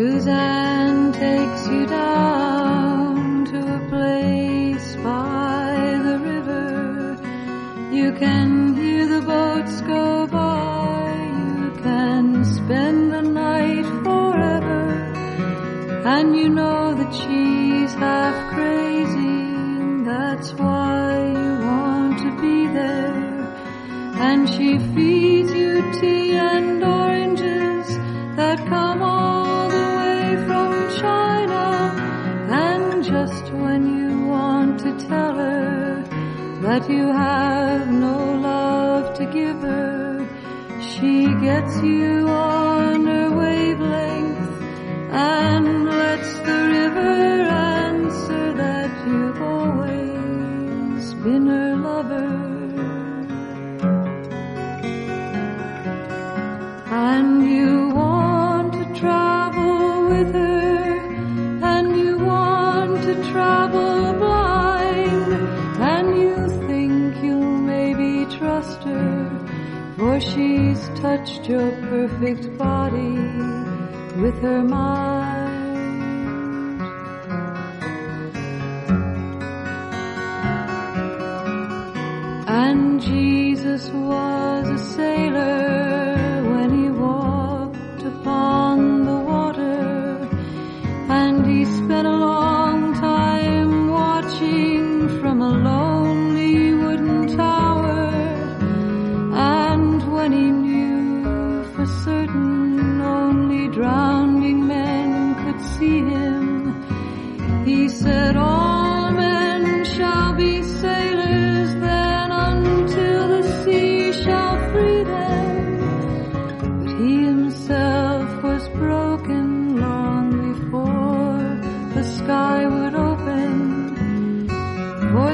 Suzanne takes you down to a place by the river. You can hear the boats go by. You can spend the night forever. And you know that she's half crazy. That's why you want to be there. And she feeds when you want to tell her that you have no love to give her, she gets you on her wavelength and lets the river answer that you've always been her lover. And you want to travel with her, she's touched your perfect body with her mind. And Jesus was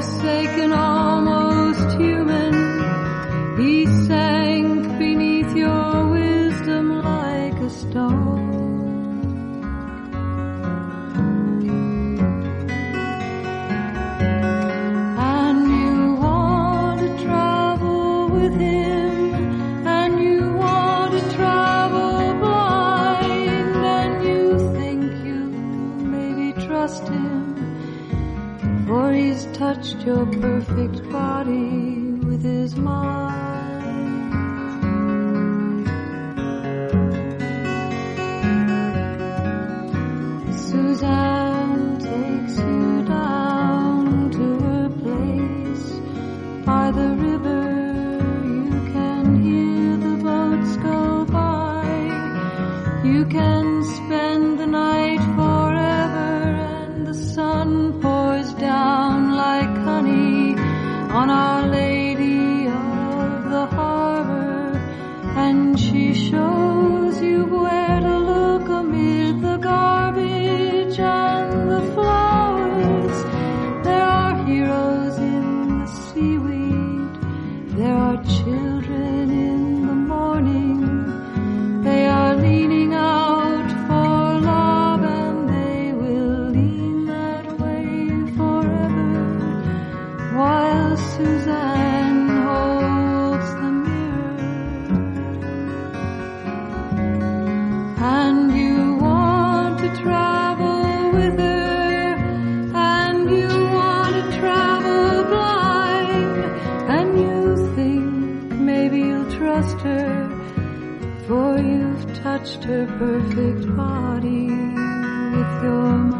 Forsaken, almost human, he sank beneath your wisdom like a stone. And you want to travel with him, and you touched your perfect body with his mind. Suzanne takes you down to her place by the river. You can hear the boats go by. You can her, for you've touched her perfect body with your mind.